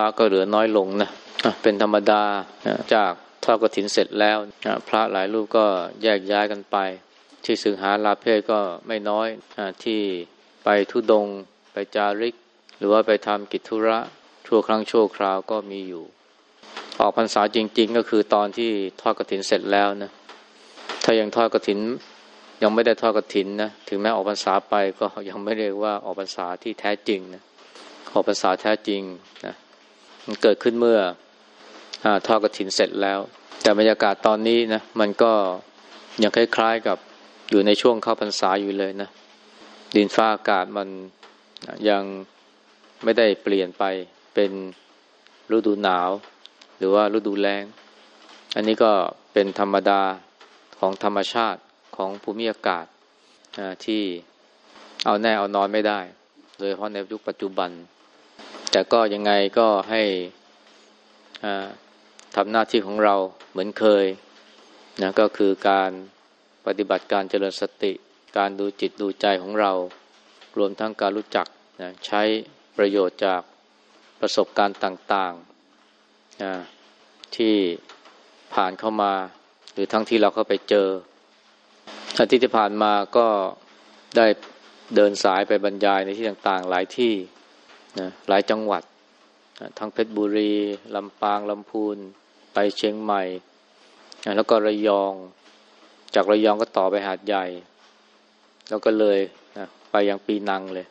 ระก็เหลือน้อยลงนะเป็นธรรมดาจากทอดกฐินเสร็จแล้ว พระหลายรูปก็แยกย้ายกันไป ที่สึงหาลาเพศก็ไม่น้อยที่ไปทุดง ไปจาริก หรือว่าไปทำกิจธุระชั่วครั้งชั่วคราวก็มีอยู่ ออกพรรษาจริง ๆ ก็คือตอนที่ทอดกฐินเสร็จแล้วนะถ้ายังทอดกฐินยังไม่ได้ทอดกฐินนะถึงแม้ออกพรรษาไปก็ยังไม่เรียกว่าออกพรรษาที่แท้จริงนะออกพรรษาแท้จริงนะ มันเกิดขึ้นเมื่ออทอดกฐินเสร็จแล้ว แต่บรรยากาศตอนนี้นะมันก็ยังคล้ายๆกับอยู่ในช่วงเข้าพรรษาอยู่เลยนะดินฟ้าอากาศมันยังไม่ได้เปลี่ยนไปเป็นฤดูหนาว หรือว่าฤดูแล้ง อันนี้ก็เป็นธรรมดาของธรรมชาติของภูมิอากาศที่เอาแน่เอานอนไม่ได้ โดยเฉพาะในยุคปัจจุบัน แต่ก็ยังไงก็ให้ทำหน้าที่ของเราเหมือนเคยนะก็คือการปฏิบัติการเจริญสติ การดูจิตดูใจของเรา รวมทั้งการรู้จักนะใช้ประโยชน์จากประสบการณ์ต่างๆนะที่ผ่านเข้ามา หรือทั้งที่เราเข้าไปเจออาทิตย์ที่ผ่านมาก็ได้เดินสายไปบรรยายในที่ต่างๆ หลายที่ นะหลายจังหวัดทั้งเพชรบุรีลำปางลำพูนไปเชียงใหม่ แล้วก็ระยอง จากระยองก็ต่อไปหาดใหญ่ แล้วก็เลยนะไปยังปีนังเลย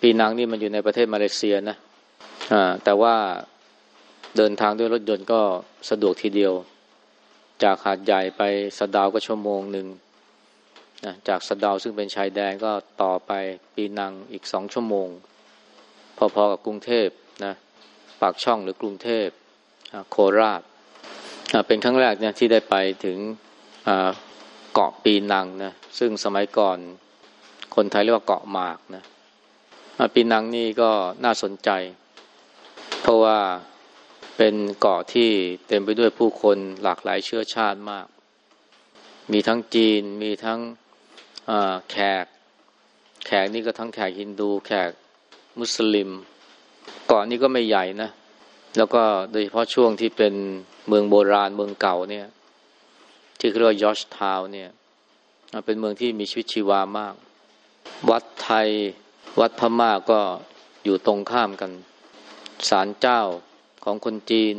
ปีนังนี่มันอยู่ในประเทศมาเลเซียนะแต่ว่าเดินทางด้วยรถยนต์ก็สะดวกทีเดียว จากหาดใหญ่ไปสะดาวก็ชั่วโมงหนึ่งนะจากสะดาวซึ่งเป็นชายแดนก็ต่อไปปีนังอีกสองชั่วโมง พอๆกับกรุงเทพนะปากช่องหรือกรุงเทพโคราชเป็นครั้งแรกเนี่ยที่ได้ไปถึงเกาะปีนังนะซึ่งสมัยก่อนคนไทยเรียกว่าเกาะหมากนะปีนังนี่ก็น่าสนใจ เพราะว่าเป็นเกาะที่เต็มไปด้วยผู้คนหลากหลายเชื้อชาติมาก มีทั้งจีนมีทั้งแขก แขกนี่ก็ทั้งแขกฮินดู แขก มุสลิม เกาะนี้ก็ไม่ใหญ่นะ แล้วก็โดยเฉพาะช่วงที่เป็นเมืองโบราณเมืองเก่าเนี่ย ที่เรียกว่ายอชทาวเนี่ย เป็นเมืองที่มีชีวิตชีวามาก วัดไทยวัดพม่าก็อยู่ตรงข้ามกันศาลเจ้าของคนจีน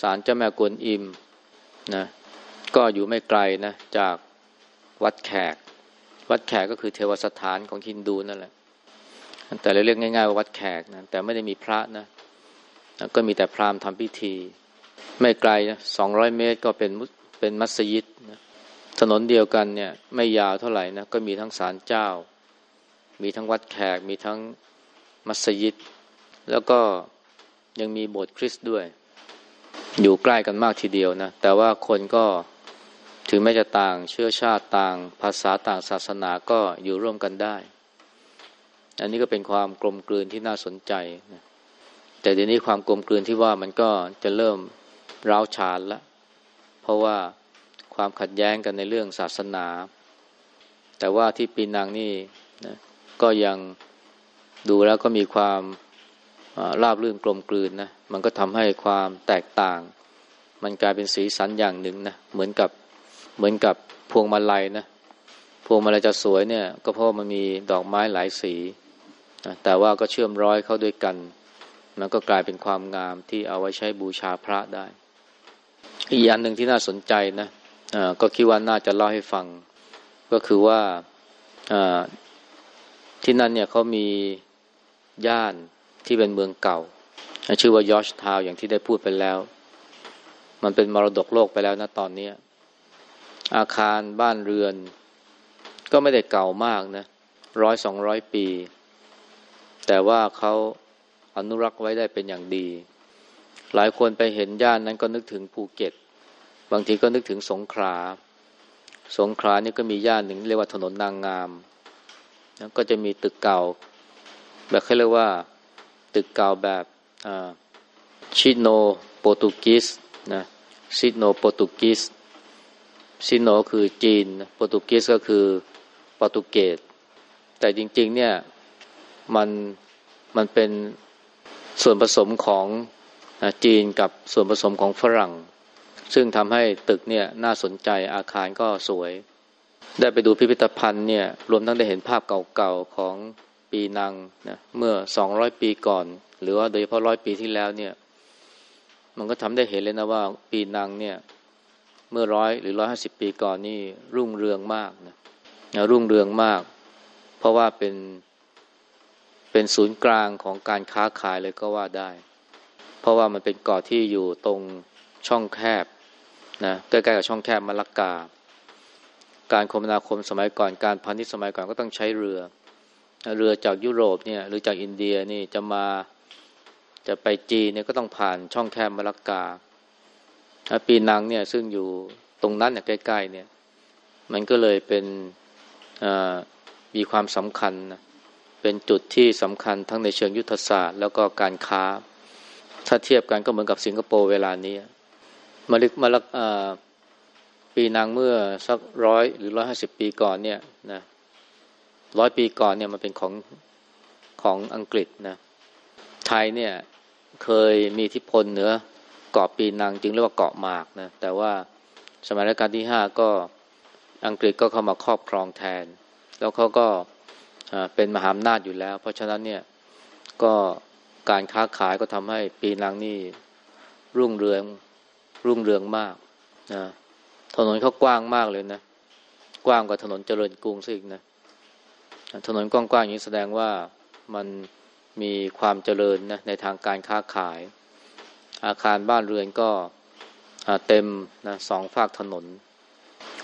ศาลเจ้าแม่กวนอิมนะก็อยู่ไม่ไกลนะจากวัดแขก วัดแขกก็คือเทวสถานของฮินดูนั่นแหละ แต่เราเรียกง่ายๆว่าวัดแขกนะแต่ไม่ได้มีพระนะก็มีแต่พราหมณ์ทำพิธี ไม่ไกลนะสองร้อยเมตรก็เป็นเป็นมัสยิดนะถนนเดียวกันเนี่ยไม่ยาวเท่าไหร่นะก็มีทั้งศาลเจ้า มีทั้งวัดแขก มีทั้งมัสยิด แล้วก็ยังมีโบสถ์คริสต์ด้วย อยู่ใกล้กันมากทีเดียวนะแต่ว่าคนก็ถึงแม้จะต่างเชื้อชาติต่างภาษาต่างศาสนาก็อยู่ร่วมกันได้ อันนี้ก็เป็นความกลมกลืนที่น่าสนใจนะแต่เดี๋ยวนี้ความกลมกลืนที่ว่ามันก็จะเริ่มร้าวฉานละเพราะว่าความขัดแย้งกันในเรื่องศาสนา แต่ว่าที่ปีนังนี่นะก็ยังดูแล้วก็มีความราบรื่นกลมกลืนนะมันก็ทำให้ความแตกต่าง มันกลายเป็นสีสันอย่างหนึ่งนะเหมือนกับเหมือนกับพวงมาลัยนะพวงมาลัยจะสวยเนี่ย ก็เพราะมันมีดอกไม้หลายสี แต่ว่าก็เชื่อมร้อยเข้าด้วยกัน มันก็กลายเป็นความงามที่เอาไว้ใช้บูชาพระได้ อีกอย่างหนึ่งที่น่าสนใจนะก็คิดว่าน่าจะเล่าให้ฟัง ก็คือว่าที่นั่นเนี่ยเขามีย่านที่เป็นเมืองเก่า ชื่อว่ายอชทาวอย่างที่ได้พูดไปแล้ว มันเป็นมรดกโลกไปแล้วนะตอนนี้อาคารบ้านเรือน ก็ไม่ได้เก่ามากนะร้อยสองร้อยปี แต่ว่าเขาอนุรักษ์ไว้ได้เป็นอย่างดี หลายคนไปเห็นย่านนั้นก็นึกถึงภูเก็ต บางทีก็นึกถึงสงขลา สงขลานี่ก็มีย่านหนึ่งเรียกว่าถนนนางงามก็จะมีตึกเก่า แบบเขาเรียกว่า ตึกเก่าแบบชิโนโปรตุกีสนะชิโนโปรตุกีสซิโนคือจีน โปรตุเกสก็คือโปรตุเกสแต่จริง ๆ เนี่ย มันมันเป็นส่วนผสมของจีนกับส่วนผสมของฝรั่ง ซึ่งทำให้ตึกเนี่ยน่าสนใจอาคารก็สวย ได้ไปดูพิพิธภัณฑ์เนี่ยรวมทั้งได้เห็นภาพเก่าๆของปีนังนะเมื่อสองร้อยปีก่อน หรือว่าโดยเฉพาะร้อยปีที่แล้วเนี่ย มันก็ทำได้เห็นเลยนะว่าปีนังเนี่ยเมื่อร้อยหรือร้อยห้าสิบปีก่อนนี่รุ่งเรืองมากนะรุ่งเรืองมาก เพราะว่าเป็น เป็นศูนย์กลางของการค้าขายเลยก็ว่าได้ เพราะว่ามันเป็นเกาะที่อยู่ตรงช่องแคบนะใกล้ๆกับช่องแคบมะลักา การคมนาคมสมัยก่อนการพาณิชย์สมัยก่อนก็ต้องใช้เรือ เรือจากยุโรปเนี่ยหรือจากอินเดียนี่จะมาจะไปจีนเนี่ยก็ต้องผ่านช่องแคบมะลักกาปีนังเนี่ยซึ่งอยู่ตรงนั้นเนี่ยใกล้ๆเนี่ยมันก็เลยเป็นมีความสำคัญนะ เป็นจุดที่สำคัญทั้งในเชิงยุทธศาสตร์ แล้วก็การค้า ถ้าเทียบกันก็เหมือนกับสิงคโปร์เวลานี้มาลิกมาลักปีนางเมื่อสักร้อยหรือร้อยห้าสิบปีก่อนเนี่ยนะร้อยปีก่อนเนี่ยมันเป็นของของอังกฤษนะไทยเนี่ยเคยมีทิพลเหนือเกาะปีนังจึงเรียกว่าเกาะหมากนะแต่ว่าสมัยรัชกาลที่ห้าก็อังกฤษก็เข้ามาครอบครองแทน แล้วเขาก็ เป็นมหาอำนาจอยู่แล้ว เพราะฉะนั้นเนี่ยก็การค้าขายก็ทำให้ปีนังนี่รุ่งเรืองรุ่งเรืองมากนะถนนเขากว้างมากเลยนะ กว้างกว่าถนนเจริญกรุงซะอีกนะถนนกว้างๆอย่างนี้แสดงว่ามันมีความเจริญนะในทางการค้าขาย อาคารบ้านเรือนก็เต็มนะสองฝากถนน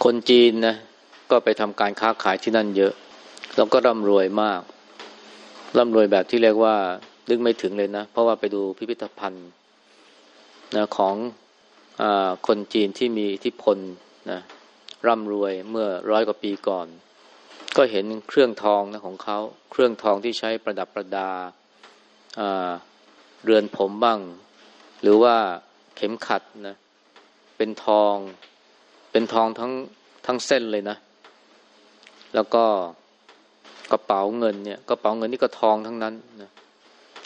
คนจีนนะก็ไปทำการค้าขายที่นั่นเยอะ แล้วก็ร่ำรวยมาก ร่ำรวยแบบที่เรียกว่าดึงไม่ถึงเลยนะ เพราะว่าไปดูพิพิธภัณฑ์นะของอคนจีนที่มีอิทธิพลนะร่ำรวยเมื่อร้อยกว่าปีก่อน ก็เห็นเครื่องทองนะของเขา เครื่องทองที่ใช้ประดับประดาเรือนผมบ้าง หรือว่าเข็มขัดนะเป็นทอง เป็นทองทั้งทั้งเส้นเลยนะ แล้วก็ กระเป๋าเงินเนี่ยกระเป๋าเงินนี่ก็ทองทั้งนั้นนะ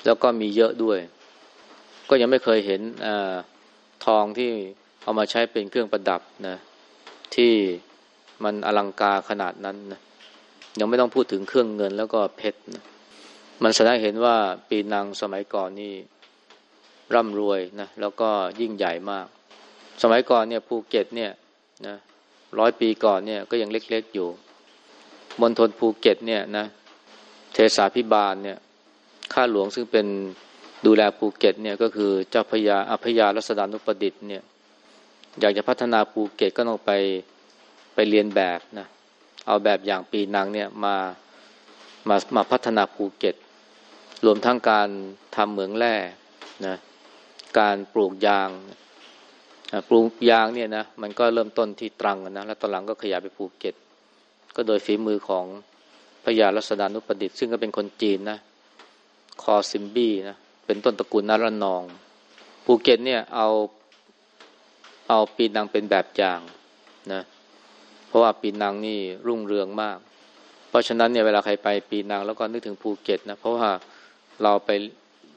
แล้วก็มีเยอะด้วย ก็ยังไม่เคยเห็นอทองที่เอามาใช้เป็นเครื่องประดับนะที่มันอลังการขนาดนั้นนะยังไม่ต้องพูดถึงเครื่องเงินแล้วก็เพชรนะมันแสดงเห็นว่าปีนังสมัยก่อนนี่ร่ำรวยนะแล้วก็ยิ่งใหญ่มาก สมัยก่อนเนี่ยภูเก็ตเนี่ยนะร้อยปีก่อนเนี่ยก็ยังเล็กๆอยู่ มณฑลภูเก็ตเนี่ยนะเทศาภิบาลเนี่ยข้าหลวงซึ่งเป็นดูแลภูเก็ตเนี่ยก็คือเจ้าพระยารัษฎานุประดิษฐ์เนี่ยอยากจะพัฒนาภูเก็ตก็ต้องไปไปเลียนแบบนะเอาแบบอย่างปีนังเนี่ยมามามาพัฒนาภูเก็ต รวมทั้งการทำเหมืองแร่นะการปลูกยางปลูกยางเนี่ยนะมันก็เริ่มต้นที่ตรังนะแล้วตอนหลังก็ขยายไปภูเก็ต ก็โดยฝีมือของพระยารัศดานุประดิษฐ์ซึ่งก็เป็นคนจีนนะคอซิมบี้นะเป็นต้นตระกูลนารนอง ภูเก็ตเนี่ยเอาเอาปีนังเป็นแบบอย่างนะเพราะว่าปีนังนี่รุ่งเรืองมาก เพราะฉะนั้นเนี่ยเวลาใครไปปีนังแล้วก็นึกถึงภูเก็ตนะเพราะว่าเราไป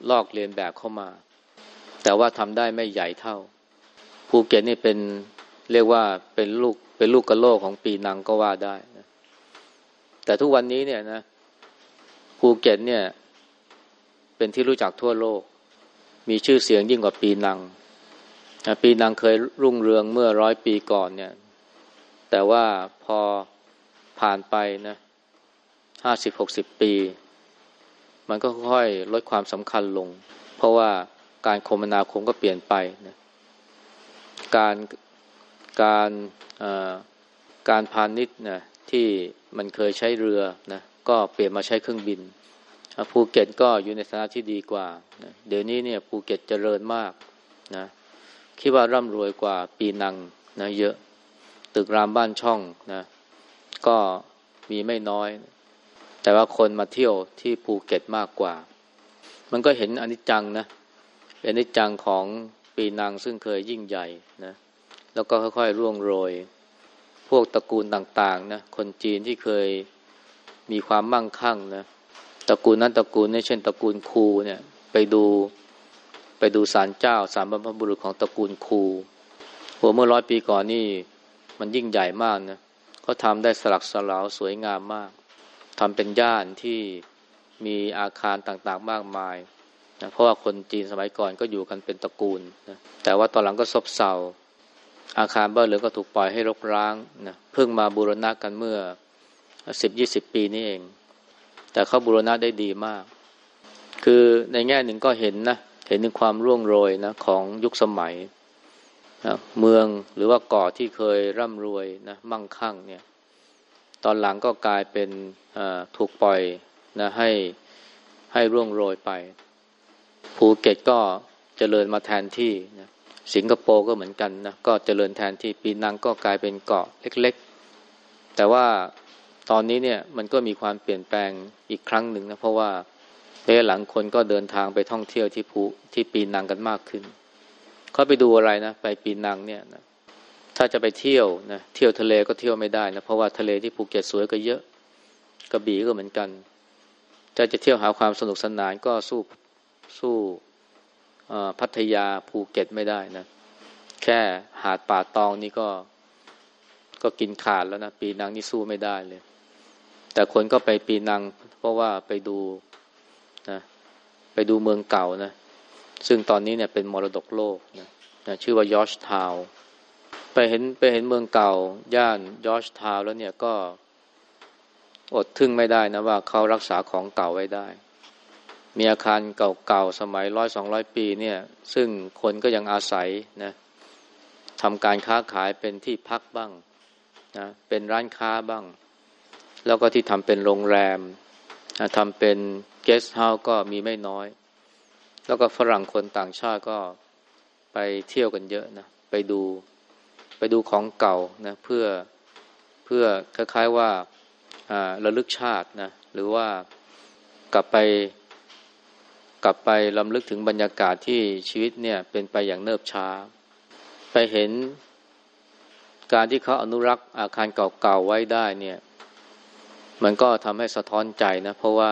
ลอกเลียนแบบเข้ามา แต่ว่าทำได้ไม่ใหญ่เท่า ภูเก็ตนี่เป็นเรียกว่าเป็นลูกเป็นลูกกระโลกของปีนังก็ว่าได้ แต่ทุกวันนี้เนี่ยนะภูเก็ตเนี่ย เป็นที่รู้จักทั่วโลก มีชื่อเสียงยิ่งกว่าปีนังปีนังเคยรุ่งเรืองเมื่อร้อยปีก่อนเนี่ย แต่ว่าพอผ่านไปนะห้าสิบหกสิบปี มันก็ค่อยลดความสำคัญลง เพราะว่าการคมนาคมก็เปลี่ยนไปนะการการการพาณิชย์นะ ที่มันเคยใช้เรือนะก็เปลี่ยนมาใช้เครื่องบินภูเก็ตก็อยู่ในสถานะที่ดีกว่านะเดี๋ยวนี้เนี่ยภูเก็ตเจริญมากนะคิดว่าร่ำรวยกว่าปีนังนะเยอะตึกรามบ้านช่องนะก็มีไม่น้อย แต่ว่าคนมาเที่ยวที่ภูเก็ตมากกว่า มันก็เห็นอนิจจังนะอนิจจังของปีนังซึ่งเคยยิ่งใหญ่นะแล้วก็ค่อยๆร่วงโรย พวกตระกูลต่างๆนะคนจีนที่เคยมีความมั่งคั่งนะตระกูลนั้นตระกูลนี้เช่นตระกูลคูเนี่ย ไปดูไปดูศาลเจ้าศาลบรรพบุรุษของตระกูลคูหัวเมื่อร้อยปีก่อนนี่มันยิ่งใหญ่มากนะเขาทำได้สลักสลาวสวยงามมากทำเป็นย่านที่มีอาคารต่างๆมากมายนะเพราะว่าคนจีนสมัยก่อนก็อยู่กันเป็นตระกูลนะแต่ว่าตอนหลังก็ซบเซา อาคารบ้านเรือนก็ถูกปล่อยให้รกร้างนะเพิ่งมาบูรณะกันเมื่อสิบยี่สิบปีนี้เอง แต่เขาบูรณะได้ดีมาก คือในแง่หนึ่งก็เห็นนะเห็นถึงความร่วงโรยนะของยุคสมัยนะเมืองหรือว่าเกาะที่เคยร่ำรวยนะมั่งคั่งเนี่ยตอนหลังก็กลายเป็นถูกปล่อยนะให้ให้ร่วงโรยไป ภูเก็ตก็เจริญมาแทนที่นะ สิงคโปร์ก็เหมือนกันนะก็เจริญแทนที่ปีนังก็กลายเป็นเกาะเล็กๆ แต่ว่าตอนนี้เนี่ยมันก็มีความเปลี่ยนแปลงอีกครั้งหนึ่งนะเพราะว่าเระหลังคนก็เดินทางไปท่องเที่ยวที่ภูที่ปีนังกันมากขึ้นเขาไปดูอะไรนะไปปีนังเนี่ยนะถ้าจะไปเที่ยวนะเที่ยวทะเลก็เที่ยวไม่ได้นะเพราะว่าทะเลที่ภูเก็ตสวยก็เยอะกระบี่ก็เหมือนกันจะจะเที่ยวหาความสนุกสนานก็สู้สู้ พัทยาภูเก็ตไม่ได้นะ แค่หาดป่าตองนี่ก็ก็กินขาดแล้วนะปีนังนี่สู้ไม่ได้เลย แต่คนก็ไปปีนัง เพราะว่าไปดูนะไปดูเมืองเก่านะ ซึ่งตอนนี้เนี่ยเป็นมรดกโลกนะนะชื่อว่ายอชทาวไปเห็นไปเห็นเมืองเก่า ย่านยอชทาวแล้วเนี่ยก็อดทึ่งไม่ได้นะว่าเขารักษาของเก่าไว้ได้ มีอาคารเก่าๆ สมัยร้อยสองร้อยปีเนี่ย ซึ่งคนก็ยังอาศัยนะทำการค้าขายเป็นที่พักบ้างนะเป็นร้านค้าบ้าง แล้วก็ที่ทำเป็นโรงแรมทำเป็นเกสต์เฮาส์ก็มีไม่น้อย แล้วก็ฝรั่งคนต่างชาติก็ไปเที่ยวกันเยอะนะไปดูไปดูของเก่านะเพื่อเพื่อคล้ายๆว่าระลึกชาตินะหรือว่ากลับไป กลับไปลำลึกถึงบรรยากาศที่ชีวิตเนี่ยเป็นไปอย่างเนิบช้า ไปเห็นการที่เขาอนุรักษ์อาคารเก่าๆไว้ได้เนี่ย มันก็ทำให้สะท้อนใจนะ เพราะว่า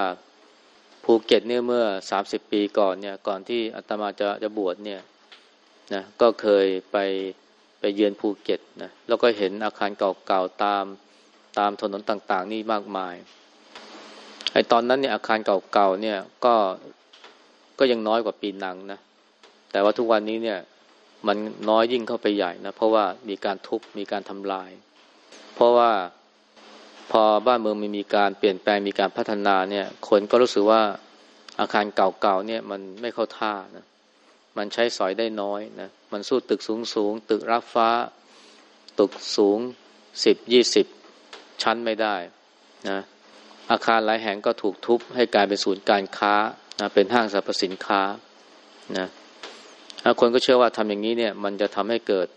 ภูเก็ตเนี่ยเมื่อสามสิบปีก่อนเนี่ย ก่อนที่อาตมาจะจะบวชเนี่ยนะก็เคยไปไปเยือนภูเก็ตนะแล้วก็เห็นอาคารเก่าๆตามตามถนนต่าง ๆ นี่มากมายไอ้ตอนนั้นเนี่ยอาคารเก่าๆเนี่ยก็ ก็ยังน้อยกว่าปีนังนะ แต่ว่าทุกวันนี้เนี่ย มันน้อยยิ่งเข้าไปใหญ่นะ เพราะว่ามีการทุบมีการทำลาย เพราะว่าพอบ้านเมืองมันมีการเปลี่ยนแปลงมีการพัฒนาเนี่ย คนก็รู้สึกว่าอาคารเก่าๆเนี่ยมันไม่เข้าท่านะ มันใช้สอยได้น้อยนะ มันสู้ตึกสูงๆตึกรับฟ้า ตึกสูงสิบยี่สิบชั้นไม่ได้นะอาคารหลายแห่งก็ถูกทุบให้กลายเป็นศูนย์การค้า นะเป็นห้างสรรพสินค้านะคนก็เชื่อว่าทำอย่างนี้เนี่ย มันจะทำให้เกิด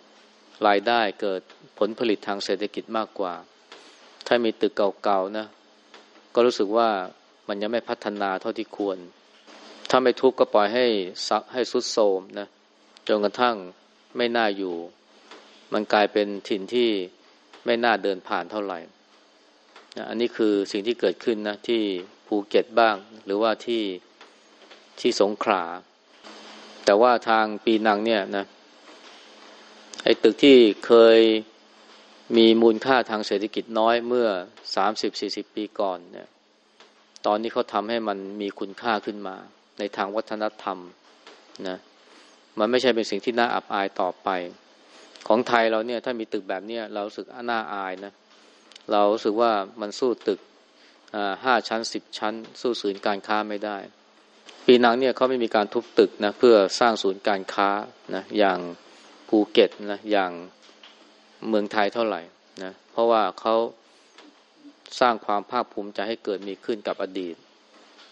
รายได้เกิดผลผลิตทางเศรษฐกิจมากกว่า ถ้ามีตึกเก่าๆนะ ก็รู้สึกว่ามันยังไม่พัฒนาเท่าที่ควร ถ้าไม่ทุบก็ปล่อยให้ซักให้สุดโทมนะจนกระทั่งไม่น่าอยู่ มันกลายเป็นถิ่นที่ไม่น่าเดินผ่านเท่าไหร่นะอันนี้คือสิ่งที่เกิดขึ้นนะที่ภูเก็ตบ้าง หรือว่าที่ ที่สงขลาแต่ว่าทางปีนังเนี่ยนะไอ้ตึกที่เคยมีมูลค่าทางเศรษฐกิจน้อยเมื่อสามสิบสี่สิบปีก่อนเนี่ย ตอนนี้เขาทำให้มันมีคุณค่าขึ้นมา ในทางวัฒนธรรมนะมันไม่ใช่เป็นสิ่งที่น่าอับอายต่อไป ของไทยเราเนี่ย ถ้ามีตึกแบบเนี้ยเราสึกน่าอายนะ เราสึกว่ามันสู้ตึกห้าชั้นสิบชั้น สู้ศูนย์การค้าไม่ได้ ปีนังเนี่ยเขาไม่มีการทุบตึกนะเพื่อสร้างศูนย์การค้านะอย่างภูเก็ตนะอย่างเมืองไทยเท่าไหร่นะเพราะว่าเขาสร้างความภาคภูมิใจให้เกิดมีขึ้นกับอดีต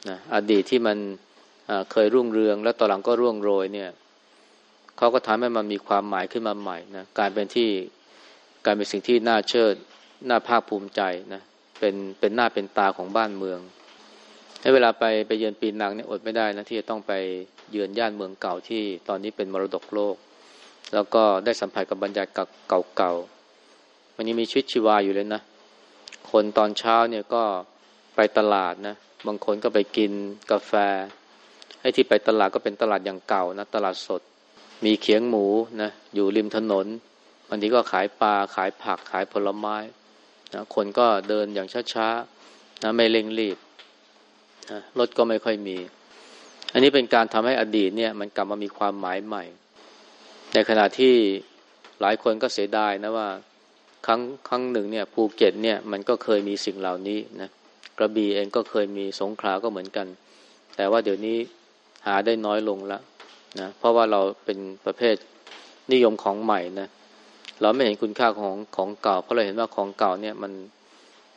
นะอดีตที่มันเคยรุ่งเรือง แล้วต่อหลังก็ร่วงโรยเนี่ยเขาก็ทำให้มันมีความหมายขึ้นมาใหม่นะการเป็นที่การเป็นสิ่งที่น่าเชิดน่าภาคภูมิใจนะเป็นเป็นหน้าเป็นตาของบ้านเมือง เวลาไปไปเยือนปีนังเนี่ยอดไม่ได้นะที่จะต้องไปเยือนย่านเมืองเก่าที่ตอนนี้เป็นมรดกโลก แล้วก็ได้สัมผัสกับบรรยากาศเก่าๆมันยังมีชีวิตชีวาอยู่เลยนะ คนตอนเช้าเนี่ยก็ไปตลาดนะบางคนก็ไปกินกาแฟไอ้ที่ไปตลาดก็เป็นตลาดอย่างเก่านะตลาดสด มีเขียงหมูนะอยู่ริมถนนบางทีก็ขายปลาขายผักขายผลไม้นะคนก็เดินอย่างช้าๆนะไม่เร่งรีบ รถก็ไม่ค่อยมี อันนี้เป็นการทำให้อดีตเนี่ย มันกลับมามีความหมายใหม่ ในขณะที่หลายคนก็เสียดายนะว่า ครั้งครั้งหนึ่งเนี่ย ภูเก็ตเนี่ยมันก็เคยมีสิ่งเหล่านี้นะกระบี่เองก็เคยมีสงขลาก็เหมือนกัน แต่ว่าเดี๋ยวนี้หาได้น้อยลงแล้วนะเพราะว่าเราเป็นประเภทนิยมของใหม่นะเราไม่เห็นคุณค่าของของเก่า เพราะเราเห็นว่าของเก่าเนี่ยมัน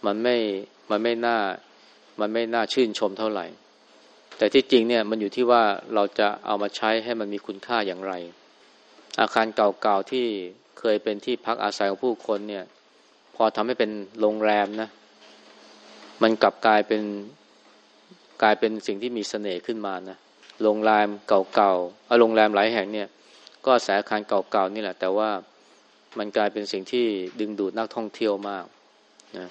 มันไม่มันไม่น่า มันไม่น่าชื่นชมเท่าไหร่ แต่ที่จริงเนี่ยมันอยู่ที่ว่าเราจะเอามาใช้ให้มันมีคุณค่าอย่างไร อาคารเก่าๆที่เคยเป็นที่พักอาศัยของผู้คนเนี่ย พอทำให้เป็นโรงแรมนะ มันกลับกลายเป็นกลายเป็นสิ่งที่มีเสน่ห์ขึ้นมานะโรงแรมเก่าๆเอาโรงแรมหลายแห่งเนี่ย ก็อาศัยอาคารเก่าๆนี่แหละ แต่ว่ามันกลายเป็นสิ่งที่ดึงดูดนักท่องเที่ยวมากนะ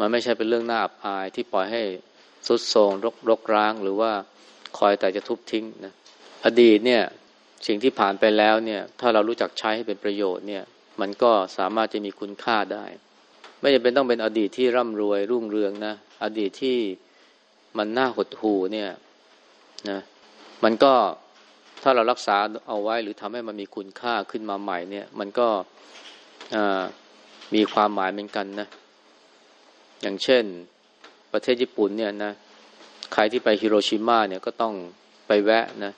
มันไม่ใช่เป็นเรื่องน่าอับอายที่ปล่อยให้สุดโทรมรกรกร้าง หรือว่าคอยแต่จะทุบทิ้งนะอดีตเนี่ยสิ่งที่ผ่านไปแล้วเนี่ยถ้าเรารู้จักใช้ให้เป็นประโยชน์เนี่ยมันก็สามารถจะมีคุณค่าได้ ไม่จำเป็นต้องเป็นอดีตที่ร่ำรวยรุ่งเรืองนะอดีตที่มันน่าหดหู่เนี่ยนะมันก็ถ้าเรารักษาเอาไว้หรือทำให้มันมีคุณค่าขึ้นมาใหม่เนี่ย มันก็มีความหมายเหมือนกันนะ อย่างเช่น ประเทศญี่ปุ่นเนี่ยนะใครที่ไปฮิโรชิมาเนี่ยก็ต้องไปแวะนะ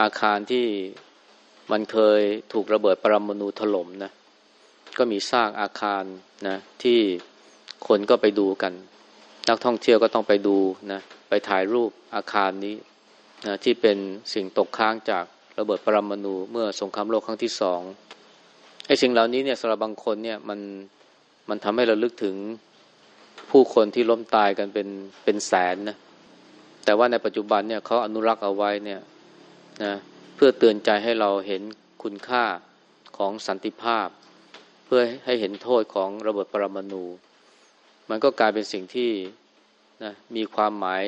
อาคารที่มันเคยถูกระเบิดปรมาณูถล่มนะก็มีสร้างอาคารนะที่คนก็ไปดูกัน นักท่องเที่ยวก็ต้องไปดูนะไปถ่ายรูปอาคารนี้นะที่เป็นสิ่งตกค้างจากระเบิดปรมาณูเมื่อสงครามโลกครั้งที่สองไอ้สิ่งเหล่านี้เนี่ยสำหรับบางคนเนี่ยมันมันทำให้เราลึกถึง ผู้คนที่ล้มตายกันเป็นเป็นแสนนะแต่ว่าในปัจจุบันเนี่ยเขาอนุรักษ์เอาไว้เนี่ยนะเพื่อเตือนใจให้เราเห็นคุณค่าของสันติภาพ เพื่อให้เห็นโทษของระเบิดปรมาณูมันก็กลายเป็นสิ่งที่นะมีความหมาย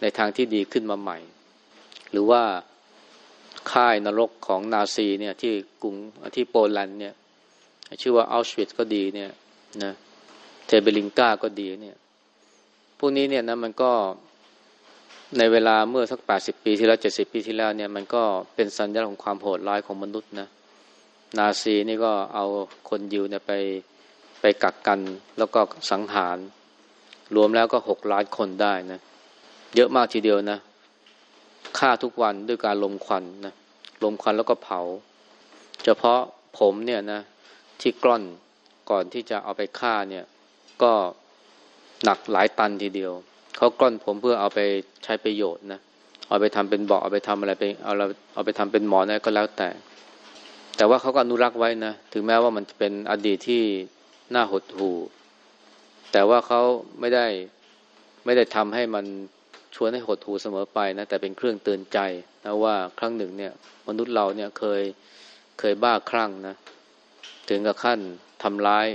ในทางที่ดีขึ้นมาใหม่ หรือว่าค่ายนรกของนาซีเนี่ยที่กรุงที่โปแลนด์เนี่ยชื่อว่าอัลชวิตก็ดีเนี่ยนะเเทเบลิงกาก็ดีเนี่ยพวกนี้เนี่ยนะมันก็ในเวลาเมื่อสักแปดสิบปีที่แล้วเจ็ดสิบปีที่แล้วเนี่ยมันก็เป็นสัญญาของความโหดร้ายของมนุษย์นะนาซีนี่ก็เอาคนยิวเนี่ยไปไปกักกันแล้วก็สังหาร รวมแล้วก็หกล้านคนได้นะ เยอะมากทีเดียวนะฆ่าทุกวันด้วยการลมควันนะลมควันแล้วก็เผา เฉพาะผมเนี่ยนะที่กล้อนก่อนที่จะเอาไปฆ่าเนี่ย ก็หนักหลายตันทีเดียว เขากล้อนผมเพื่อเอาไปใช้ประโยชน์นะเอาไปทำเป็นเบาะเอาไปทำอะไรไปเอาเราเอาไปทำเป็นหมอนอะไรก็แล้วแต่ แต่ว่าเขาก็อนุรักษ์ไว้นะถึงแม้ว่ามันจะเป็นอดีตที่น่าหดหู่ แต่ว่าเขาไม่ได้ไม่ได้ทำให้มันชวนให้หดหู่เสมอไปนะแต่เป็นเครื่องเตือนใจนะว่าครั้งหนึ่งเนี่ย มนุษย์เราเนี่ยเคยเคยบ้าคลั่งนะถึงกับขั้นทำร้าย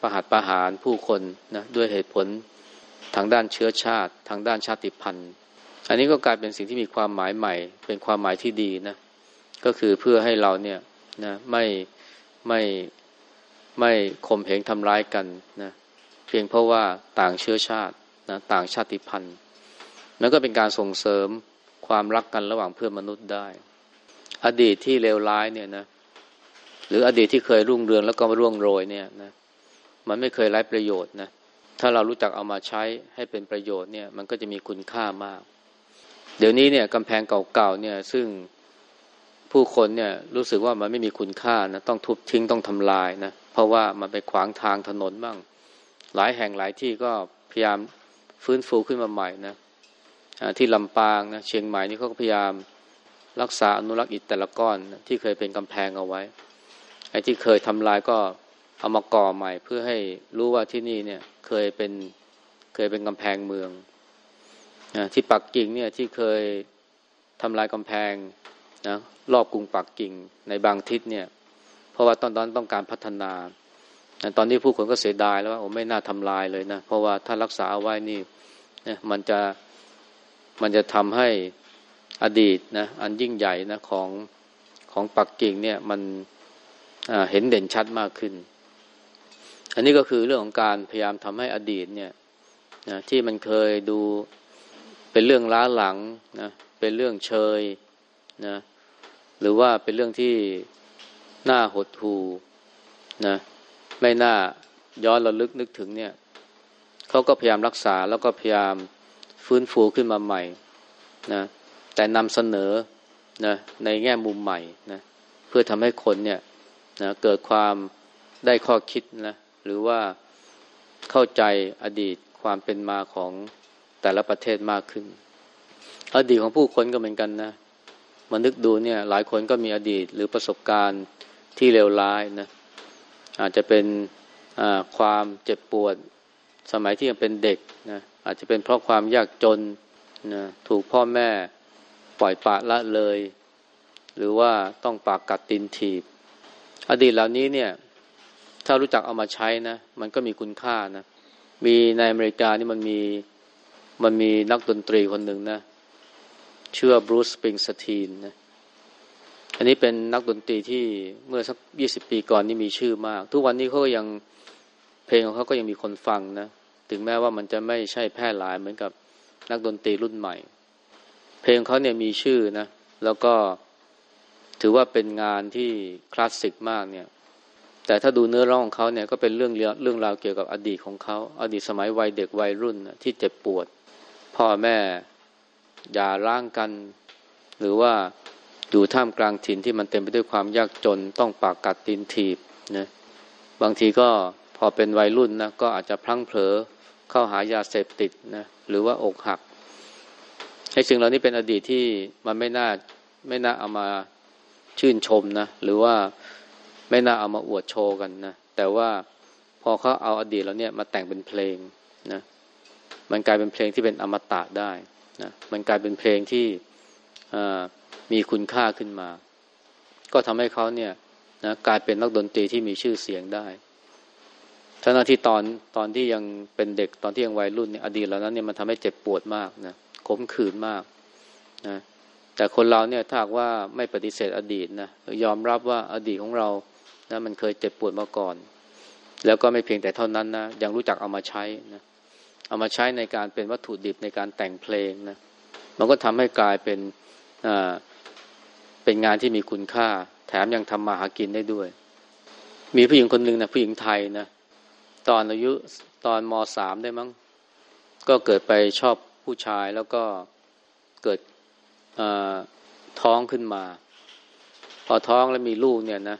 ประหัตประหารผู้คนนะด้วยเหตุผลทางด้านเชื้อชาติ ทางด้านชาติพันธุ์ อันนี้ก็กลายเป็นสิ่งที่มีความหมายใหม่ เป็นความหมายที่ดีนะก็คือเพื่อให้เราเนี่ยนะไม่ไม่ไม่ข่มเหงทำร้ายกันนะเพียงเพราะว่าต่างเชื้อชาตินะต่างชาติพันธุ์มันก็เป็นการส่งเสริมความรักกันระหว่างเพื่อนมนุษย์ได้ อดีตที่เลวร้ายเนี่ยนะหรืออดีตที่เคยรุ่งเรืองแล้วก็ร่วงโรยเนี่ยนะ มันไม่เคยไร้ประโยชน์นะถ้าเรารู้จักเอามาใช้ให้เป็นประโยชน์เนี่ยมันก็จะมีคุณค่ามาก เดี๋ยวนี้เนี่ยกำแพงเก่าๆเนี่ยซึ่งผู้คนเนี่ยรู้สึกว่ามันไม่มีคุณค่านะต้องทุบทิ้งต้องทำลายนะเพราะว่ามันไปขวางทางถนนบ้างหลายแห่งหลายที่ก็พยายามฟื้นฟูขึ้นมาใหม่นะที่ลำปางนะเชียงใหม่นี่เขาก็พยายามรักษาอนุรักษ์อิฐแต่ละก้อนนะที่เคยเป็นกำแพงเอาไว้ไอ้ที่เคยทำลายก็ เอามาก่อใหม่เพื่อให้รู้ว่าที่นี่เนี่ยเคยเป็นเคยเป็นกำแพงเมืองนะที่ปักกิ่งเนี่ยที่เคยทำลายกำแพงนะรอบกรุงปักกิ่งในบางทิศเนี่ย เพราะว่าตอนนั้นต้องการพัฒนาตอนนี้ผู้คนก็เสียดายแล้วว่าโอ้ไม่น่าทำลายเลยนะเพราะว่าถ้ารักษาเอาไว้นี่นี่ยมันจะมันจะทำให้อดีตนะอันยิ่งใหญ่นะของของปักกิ่งเนี่ยมันเห็นเด่นชัดมากขึ้น อันนี้ก็คือเรื่องของการพยายามทำให้อดีตเนี่ยนะที่มันเคยดูเป็นเรื่องล้าหลังนะเป็นเรื่องเชยนะหรือว่าเป็นเรื่องที่น่าหดหูนะไม่น่าย้อนระลึกนึกถึงเนี่ยเขาก็พยายามรักษาแล้วก็พยายามฟื้นฟูขึ้นมาใหม่นะแต่นำเสนอนะในแง่มุมใหม่นะเพื่อทำให้คนเนี่ยนะเกิดความได้ข้อคิดนะ หรือว่าเข้าใจอดีตความเป็นมาของแต่ละประเทศมากขึ้น อดีตของผู้คนก็เหมือนกันนะมานึกดูเนี่ย หลายคนก็มีอดีตหรือประสบการณ์ที่เลวร้ายนะอาจจะเป็นความเจ็บปวดสมัยที่ยังเป็นเด็กนะอาจจะเป็นเพราะความยากจนนะถูกพ่อแม่ปล่อยปะละเลย หรือว่าต้องปากกัดตินถีบ อดีตเหล่านี้เนี่ย ถ้ารู้จักเอามาใช้นะ มันก็มีคุณค่านะ มีในอเมริกานี่มันมีมันมีนักดนตรีคนหนึ่งนะ ชื่อบรูซสปริงสตีนนะ อันนี้เป็นนักดนตรีที่เมื่อสักยี่สิบปีก่อนนี่มีชื่อมาก ทุกวันนี้เขาก็ยังเพลงของเขาก็ยังมีคนฟังนะ ถึงแม้ว่ามันจะไม่ใช่แพร่หลายเหมือนกับนักดนตรีรุ่นใหม่ เพลงเขาเนี่ยมีชื่อนะ แล้วก็ถือว่าเป็นงานที่คลาสสิกมากเนี่ย แต่ถ้าดูเนื้อร้องของเขาเนี่ยก็เป็นเรื่องเรื่องราวเกี่ยวกับอดีตของเขาอดีตสมัยวัยเด็กวัยรุ่นที่เจ็บปวด พ่อแม่อย่าร้างกัน หรือว่าอยู่ท่ามกลางถิ่นที่มันเต็มไปด้วยความยากจนต้องปากกัดตีนถีบนะบางทีก็พอเป็นวัยรุ่นนะก็อาจจะพลั้งเผลอเข้าหายาเสพติดนะหรือว่าอกหักไอ้สิ่งเหล่านี้เป็นอดีตที่มันไม่น่าไม่น่าเอามาชื่นชมนะหรือว่า ไม่น่าเอามาอวดโชว์กันนะแต่ว่าพอเขาเอาอดีตแล้วเนี่ยมาแต่งเป็นเพลงนะมันกลายเป็นเพลงที่เป็นอมตะได้นะมันกลายเป็นเพลงที่มีคุณค่าขึ้นมา ก็ทำให้เขาเนี่ยนะกลายเป็นนักดนตรีที่มีชื่อเสียงได้ทั้งที่ตอนตอนที่ยังเป็นเด็กตอนที่ยังวัยรุ่นเนี่ยอดีตเหล่านั้นเนี่ยมันทำให้เจ็บปวดมากนะขมขื่นมากนะแต่คนเราเนี่ยถ้าว่าไม่ปฏิเสธอดีตนะยอมรับว่าอดีตของเรา นะมันเคยเจ็บปวดมาก่อน แล้วก็ไม่เพียงแต่เท่านั้นนะยังรู้จักเอามาใช้นะเอามาใช้ในการเป็นวัตถุดิบในการแต่งเพลงนะมันก็ทำให้กลายเป็นอ่าเป็นงานที่มีคุณค่า แถมยังทำมาหากินได้ด้วย มีผู้หญิงคนหนึ่งนะผู้หญิงไทยนะตอนอายุตอนมสามได้มั้งก็เกิดไปชอบผู้ชายแล้วก็เกิดท้องขึ้นมา พอท้องแล้วมีลูกเนี่ยนะ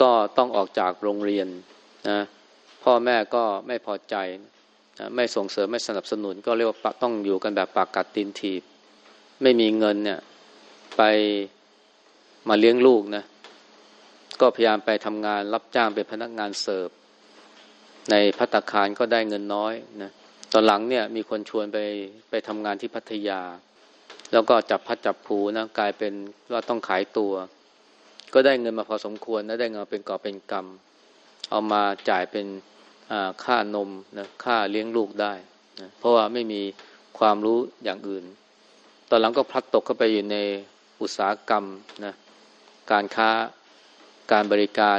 ก็ต้องออกจากโรงเรียนนะพ่อแม่ก็ไม่พอใจนะไม่ส่งเสริมไม่สนับสนุน ก็เรียกว่าต้องอยู่กันแบบปากกัดตีนถีบ ไม่มีเงินเนี่ยไปมาเลี้ยงลูกนะก็พยายามไปทำงานรับจ้างเป็นพนักงานเสิร์ฟในพัตคารก็ได้เงินน้อยนะตอนหลังเนี่ยมีคนชวนไปไปทำงานที่พัทยา แล้วก็จับพัดจับผูนะกลายเป็นว่าต้องขายตัว ก็ได้เงินมาพอสมควรนะได้เงินเป็นก่อเป็นกรรม เอามาจ่ายเป็นค่านมนะค่าเลี้ยงลูกได้นะเพราะว่าไม่มีความรู้อย่างอื่น ตอนหลังก็พลัดตกเข้าไปอยู่ในอุตสาหกรรมนะการค้าการบริการ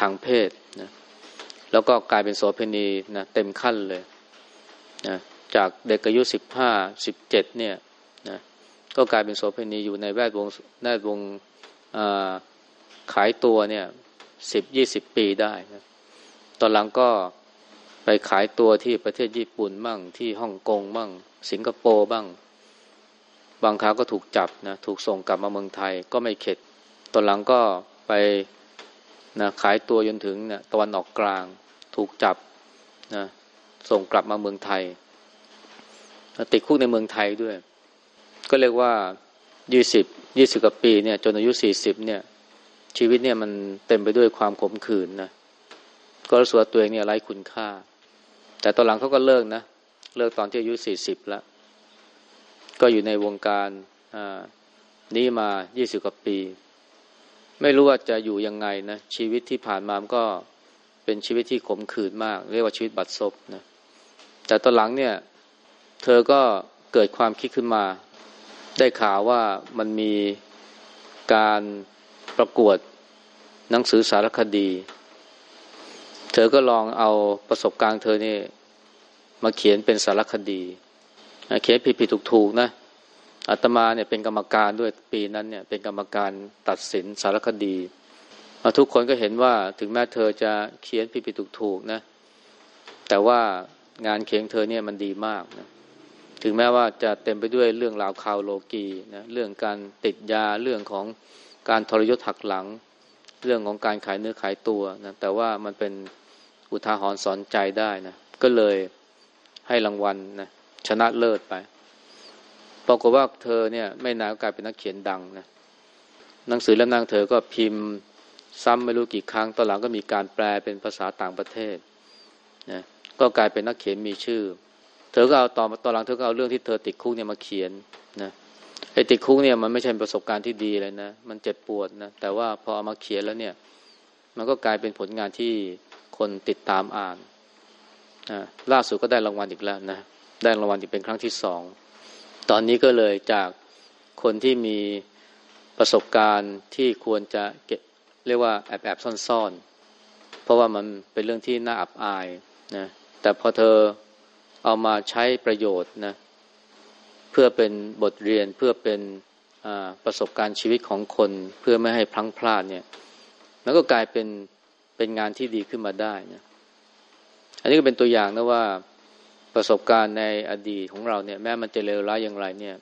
ทางเพศนะแล้วก็กลายเป็นโสเภณีนะเต็มขั้นเลยนะจากเด็กอายุสิบห้าสิบเจ็ดเนี่ยนะก็กลายเป็นโสเภณีอยู่ในแวดวงแวดวง ขายตัวเนี่ยสิบยี่สิบปีได้นะตอนหลังก็ไปขายตัวที่ประเทศญี่ปุ่นบ้างที่ฮ่องกงบ้าง สิงคโปร์บ้าง บางครั้งก็ถูกจับนะถูกส่งกลับมาเมืองไทยก็ไม่เข็ด ตอนหลังก็ไปนะขายตัวจนถึงนะตะวันออกกลาง ถูกจับนะส่งกลับมาเมืองไทย ติดคุกในเมืองไทยด้วย ก็เรียกว่ายี่สิบยี่สิบกว่าปีเนี่ยจนอายุสี่สิบเนี่ย ชีวิตเนี่ยมันเต็มไปด้วยความขมขื่นนะก็รู้สึกว่าตัวเองเนี่ยไร้คุณค่า แต่ตอนหลังเขาก็เลิกนะ เลิกตอนที่อายุสี่สิบแล้วก็อยู่ในวงการนี้มายี่สิบกว่าปี ไม่รู้ว่าจะอยู่ยังไงนะชีวิตที่ผ่านมามันก็เป็นชีวิตที่ขมขื่นมาก เรียกว่าชีวิตบัดซบนะแต่ตอนหลังเนี่ย เธอก็เกิดความคิดขึ้นมา ได้ข่าวว่ามันมีการ ประกวดหนังสือสารคดี เธอก็ลองเอาประสบการณ์เธอเนี่ยมาเขียนเป็นสารคดี เขียนผิดๆถูกๆนะอาตมาเนี่ยเป็นกรรมการด้วยปีนั้นเนี่ย เป็นกรรมการตัดสินสารคดี ทุกคนก็เห็นว่าถึงแม้เธอจะเขียนผิดๆถูกๆนะ แต่ว่างานเขียนเธอเนี่ยมันดีมากนะถึงแม้ว่าจะเต็มไปด้วยเรื่องราวข่าวโลกีนะเรื่องการติดยาเรื่องของ การทรยศหักหลัง เรื่องของการขายเนื้อขายตัวนะแต่ว่ามันเป็นอุทาหรณ์สอนใจได้นะก็เลยให้รางวัลนะชนะเลิศไปปรากฏว่าเธอเนี่ยไม่นานก็กลายเป็นนักเขียนดังนะหนังสือเล่มนั้นเธอก็พิมพ์ซ้ำไม่รู้กี่ครั้งตอนหลังก็มีการแปลเป็นภาษาต่างประเทศนะก็กลายเป็นนักเขียนมีชื่อ เธอก็เอาตอนตอนหลังเธอก็เอาเรื่องที่เธอติดคุกเนี่ยมาเขียนนะ ไอ้ติดคุกเนี่ยมันไม่ใช่ประสบการณ์ที่ดีเลยนะ มันเจ็บปวดนะ แต่ว่าพอเอามาเขียนแล้วเนี่ย มันก็กลายเป็นผลงานที่คนติดตามอ่านนะล่าสุดก็ได้รางวัลอีกแล้วนะ ได้รางวัลอีกเป็นครั้งที่สอง ตอนนี้ก็เลยจากคนที่มีประสบการณ์ที่ควรจะเก็บเรียกว่าแอบแอบซ่อนๆ เพราะว่ามันเป็นเรื่องที่น่าอับอายนะ แต่พอเธอเอามาใช้ประโยชน์นะ เพื่อเป็นบทเรียนเพื่อเป็นประสบการณ์ชีวิตของคนเพื่อไม่ให้พลั้งพลาดเนี่ยมันก็กลายเป็นเป็นงานที่ดีขึ้นมาได้นะอันนี้ก็เป็นตัวอย่างนะว่าประสบการณ์ในอดีตของเราเนี่ย แม้มันจะเลวร้ายอย่างไรเนี่ย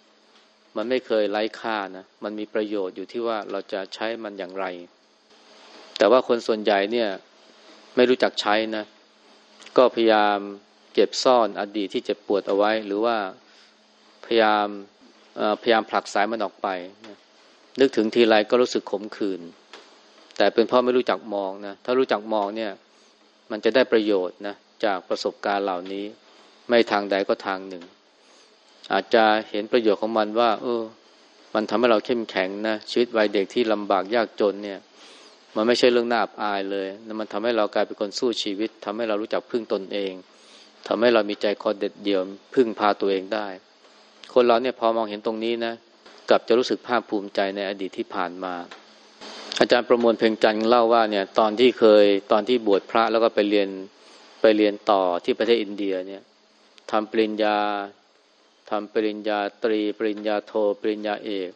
มันไม่เคยไร้ค่านะมันมีประโยชน์อยู่ที่ว่าเราจะใช้มันอย่างไร แต่ว่าคนส่วนใหญ่เนี่ย ไม่รู้จักใช้นะ ก็พยายามเก็บซ่อนอดีตที่เจ็บปวดเอาไว้ หรือว่า ยายามพยายามผลักสายมันออกไปนึกถึงทีไรก็รู้สึกขมขื่นแต่เป็นเพราะไม่รู้จักมองนะถ้ารู้จักมองเนี่ยมันจะได้ประโยชน์นะจากประสบการณ์เหล่านี้ ไม่ทางใดก็ทางหนึ่ง อาจจะเห็นประโยชน์ของมันว่า เออ มันทำให้เราเข้มแข็งนะชีวิตวัยเด็กที่ลำบากยากจนเนี่ย มันไม่ใช่เรื่องน่าอับอายเลยนะมันทำให้เรากลายเป็นคนสู้ชีวิตทำให้เรารู้จักพึ่งตนเองทำให้เรามีใจคอเด็ดเดี่ยวพึ่งพาตัวเองได้ คนเราเนี่ยพอมองเห็นตรงนี้นะกลับจะรู้สึกภาคภูมิใจในอดีตที่ผ่านมา อาจารย์ประมวลเพ่งจันทร์เล่าว่าเนี่ยตอนที่เคยตอนที่บวชพระแล้วก็ไปเรียนไปเรียนต่อที่ประเทศอินเดียเนี่ยทำปริญญาทำปริญญาตรี ปริญญาโทปริญญาเอก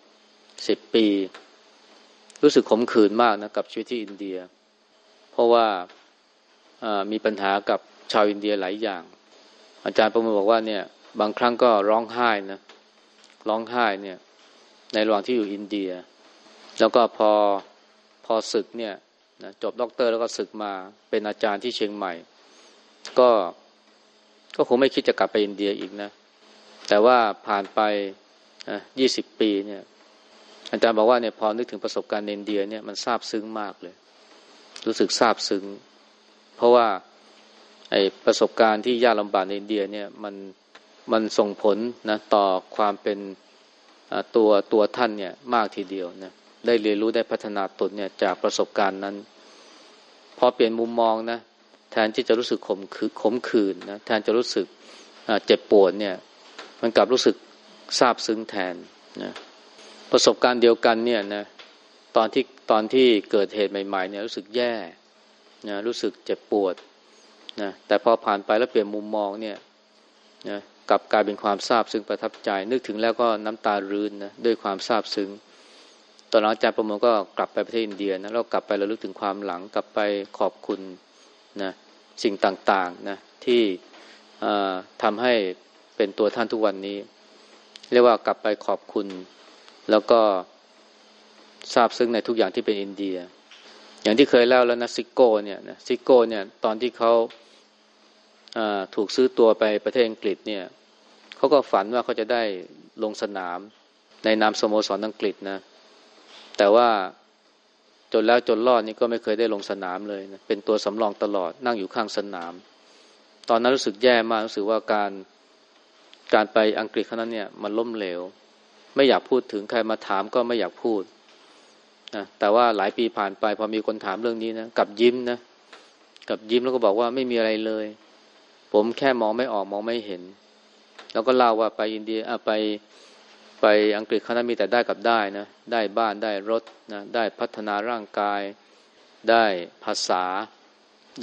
สิบปี รู้สึกขมขื่นมากนะกับชีวิตที่อินเดีย เพราะว่ามีปัญหากับชาวอินเดียหลายอย่าง อาจารย์ประมวลบอกว่าเนี่ย บางครั้งก็ร้องไห้นะร้องไห้เนี่ย ในระหว่างที่อยู่อินเดีย แล้วก็พอพอสึกเนี่ยนะจบด็อกเตอร์แล้วก็สึกมาเป็นอาจารย์ที่เชียงใหม่ ก็ก็คงไม่คิดจะกลับไปอินเดียอีกนะ แต่ว่าผ่านไปยี่สิบปีเนี่ย อาจารย์บอกว่าเนี่ยพอนึกถึงประสบการณ์ในอินเดียเนี่ยมันซาบซึ้งมากเลย รู้สึกซาบซึ้ง เพราะว่าไอประสบการณ์ที่ยากลำบากในอินเดียเนี่ยมัน มันส่งผลนะต่อความเป็นตัวตัวท่านเนี่ยมากทีเดียวนะได้เรียนรู้ได้พัฒนาตนเนี่ยจากประสบการณ์นั้น พอเปลี่ยนมุมมองนะแทนที่จะรู้สึกขมคือขมขื่นนะแทนจะรู้สึกเจ็บปวดเนี่ยมันกลับรู้สึกซาบซึ้งแทนนะประสบการณ์เดียวกันเนี่ยนะตอนที่ตอนที่เกิดเหตุใหม่ๆเนี่ยรู้สึกแย่นะรู้สึกเจ็บปวดนะแต่พอผ่านไปแล้วเปลี่ยนมุมมองเนี่ยนะ กลับกลายเป็นความซาบซึ้งประทับใจ นึกถึงแล้วก็น้ำตารืนนะด้วยความซาบซึ้งตอนหลังอาจารย์ประมงก็กลับไปประเทศอินเดียนะแล้วกลับไประลึกถึงความหลังกลับไปขอบคุณนะสิ่งต่างๆนะที่ทำให้เป็นตัวท่านทุกวันนี้ เรียกว่ากลับไปขอบคุณ แล้วก็ทราบซึ้งในทุกอย่างที่เป็นอินเดีย อย่างที่เคยเล่าแล้วนะซิโก้เนี่ยนะซิโก้เนี่ยตอนที่เขา ถูกซื้อตัวไปประเทศอังกฤษเนี่ยเขาก็ฝันว่าเขาจะได้ลงสนามในนามสโมสรอังกฤษนะ แต่ว่าจนแล้วจนรอดนี่ก็ไม่เคยได้ลงสนามเลยนะเป็นตัวสำรองตลอดนั่งอยู่ข้างสนาม ตอนนั้นรู้สึกแย่มากรู้สึกว่าการการไปอังกฤษครั้งนั้นเนี่ยมันล้มเหลว ไม่อยากพูดถึงใครมาถามก็ไม่อยากพูดนะแต่ว่าหลายปีผ่านไปพอมีคนถามเรื่องนี้นะกับยิ้มนะกับยิ้มแล้วก็บอกว่าไม่มีอะไรเลย ผมแค่มองไม่ออกมองไม่เห็น แล้วก็เล่าว่าไปอินเดียไปไปอังกฤษเขานั้นมีแต่ได้กับได้นะได้บ้านได้รถนะได้พัฒนาร่างกาย ได้ภาษา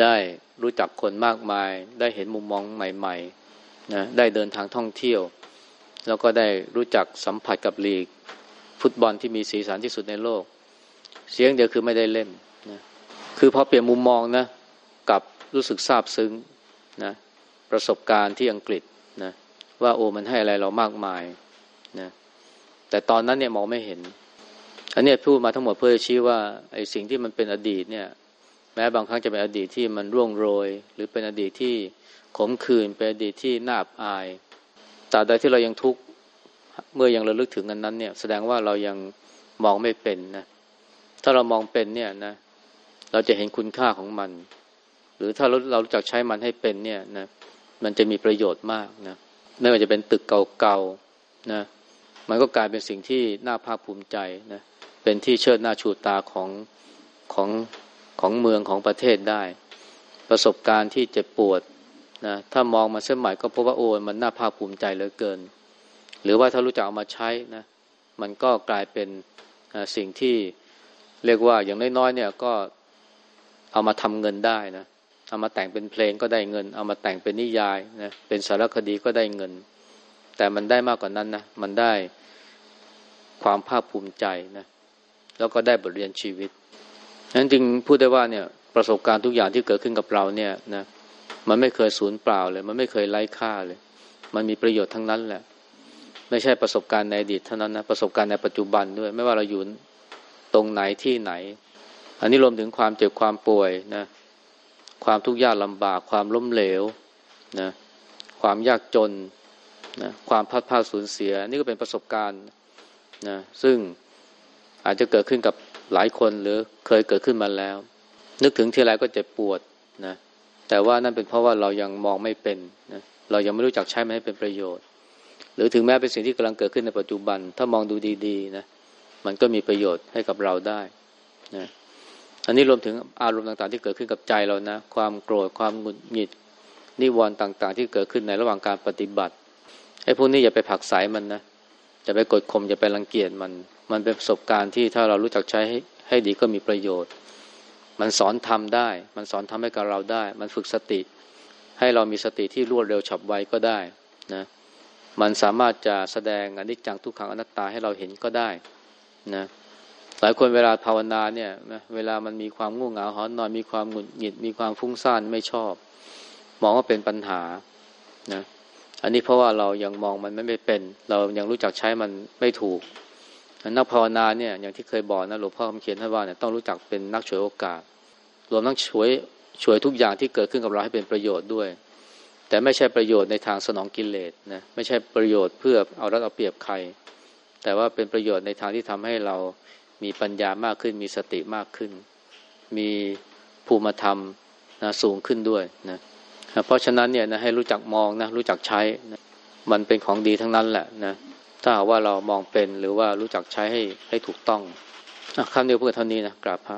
ได้รู้จักคนมากมาย ได้เห็นมุมมองใหม่ๆนะได้เดินทางท่องเที่ยว แล้วก็ได้รู้จักสัมผัสกับลีก ฟุตบอลที่มีสีสันที่สุดในโลก เสียงเดียวคือไม่ได้เล่นนะคือพอเปลี่ยนมุมมองนะกับรู้สึกซาบซึ้งนะ ประสบการณ์ที่อังกฤษนะว่าโอ้มันให้อะไรเรามากมายนะแต่ตอนนั้นเนี่ยมองไม่เห็น อันนี้พูดมาทั้งหมดเพื่อชี้ว่าไอ้สิ่งที่มันเป็นอดีตเนี่ย แม้บางครั้งจะเป็นอดีตที่มันร่วงโรย หรือเป็นอดีตที่ขมขื่นเป็นอดีตที่น่าอับอายตราบใดที่เรายังทุกข์เมื่อยังระลึกถึงอันนั้นเนี่ย แสดงว่าเรายังมองไม่เป็นนะถ้าเรามองเป็นเนี่ยนะเราจะเห็นคุณค่าของมัน หรือถ้าเราเรารู้จักใช้มันให้เป็นเนี่ยนะ มันจะมีประโยชน์มากนะไม่ว่าจะเป็นตึกเก่าๆนะมันก็กลายเป็นสิ่งที่น่าภาคภูมิใจนะเป็นที่เชิดหน้าชูตาของของของเมืองของประเทศได้ ประสบการณ์ที่เจ็บปวดนะถ้ามองมาเส้นใหม่ก็พบว่าโอ้มันน่าภาคภูมิใจเหลือเกิน หรือว่าถ้ารู้จักเอามาใช้นะมันก็กลายเป็นสิ่งที่เรียกว่าอย่างน้อยๆเนี่ยก็เอามาทำเงินได้นะ เอามาแต่งเป็นเพลงก็ได้เงิน เอามาแต่งเป็นนิยายนะเป็นสารคดีก็ได้เงิน แต่มันได้มากกว่านั้นนะมันได้ความภาคภูมิใจนะแล้วก็ได้บทเรียนชีวิตนั้นจึงพูดได้ว่าเนี่ยประสบการณ์ทุกอย่างที่เกิดขึ้นกับเราเนี่ยนะมันไม่เคยสูญเปล่าเลย มันไม่เคยไร้ค่าเลย มันมีประโยชน์ทั้งนั้นแหละ ไม่ใช่ประสบการณ์ในอดีตเท่านั้นนะประสบการณ์ในปัจจุบันด้วย ไม่ว่าเราอยู่ตรงไหนที่ไหน อันนี้รวมถึงความเจ็บความป่วยนะ ความทุกข์ยากลำบาก ความล้มเหลวนะความยากจนนะความพัดพาสูญเสีย นี่ก็เป็นประสบการณ์นะซึ่งอาจจะเกิดขึ้นกับหลายคนหรือเคยเกิดขึ้นมาแล้ว นึกถึงทีไรก็เจ็บปวดนะแต่ว่านั่นเป็นเพราะว่าเรายังมองไม่เป็นนะเรายังไม่รู้จักใช้มันให้เป็นประโยชน์ หรือถึงแม้เป็นสิ่งที่กำลังเกิดขึ้นในปัจจุบัน ถ้ามองดูดีๆนะมันก็มีประโยชน์ให้กับเราได้นะ อันนี้รวมถึงอารมณ์ต่างๆ ที่เกิดขึ้นกับใจเรานะ ความโกรธความหงุดหงิดนิวรณ์ต่างๆ ที่เกิดขึ้นในระหว่างการปฏิบัติไอ้พวกนี้อย่าไปผักสายมันนะจะไปกดข่มอย่าไปรังเกียจมัน มันเป็นประสบการณ์ที่ถ้าเรารู้จักใช้ให้ให้ดีก็มีประโยชน์ มันสอนทำได้ มันสอนทำให้กับเราได้ มันฝึกสติ ให้เรามีสติที่รวดเร็วฉับไวก็ได้นะมันสามารถจะแสดงอนิจจังทุกขังอนัตตาให้เราเห็นก็ได้นะ หลายคนเวลาภาวนาเนี่ยนะเวลามันมีความง่วงเหงาหอนนอนมีความหงุดหงิดมีความฟุ้งซ่านไม่ชอบ มองว่าเป็นปัญหานะอันนี้เพราะว่าเรายังมองมันไม่เป็น เรายังรู้จักใช้มันไม่ถูกนักภาวนาเนี่ยอย่างที่เคยบอกนะหลวงพ่อคำเขียนท่านว่าเนี่ยต้องรู้จักเป็นนักฉวยโอกาส รวมทั้งช่วยช่วยทุกอย่างที่เกิดขึ้นกับเราให้เป็นประโยชน์ด้วย แต่ไม่ใช่ประโยชน์ในทางสนองกิเลสนะไม่ใช่ประโยชน์เพื่อเอารัดเอาเปรียบใคร แต่ว่าเป็นประโยชน์ในทางที่ทำให้เรา มีปัญญามากขึ้น มีสติมากขึ้น มีภูมิธรรมนะสูงขึ้นด้วยนะเพราะฉะนั้นเนี่ยนะให้รู้จักมองนะรู้จักใช้นะมันเป็นของดีทั้งนั้นแหละนะถ้าว่าเรามองเป็นหรือว่ารู้จักใช้ให้ให้ถูกต้องคำเดียวเพื่อเท่านี้นะกราบพระ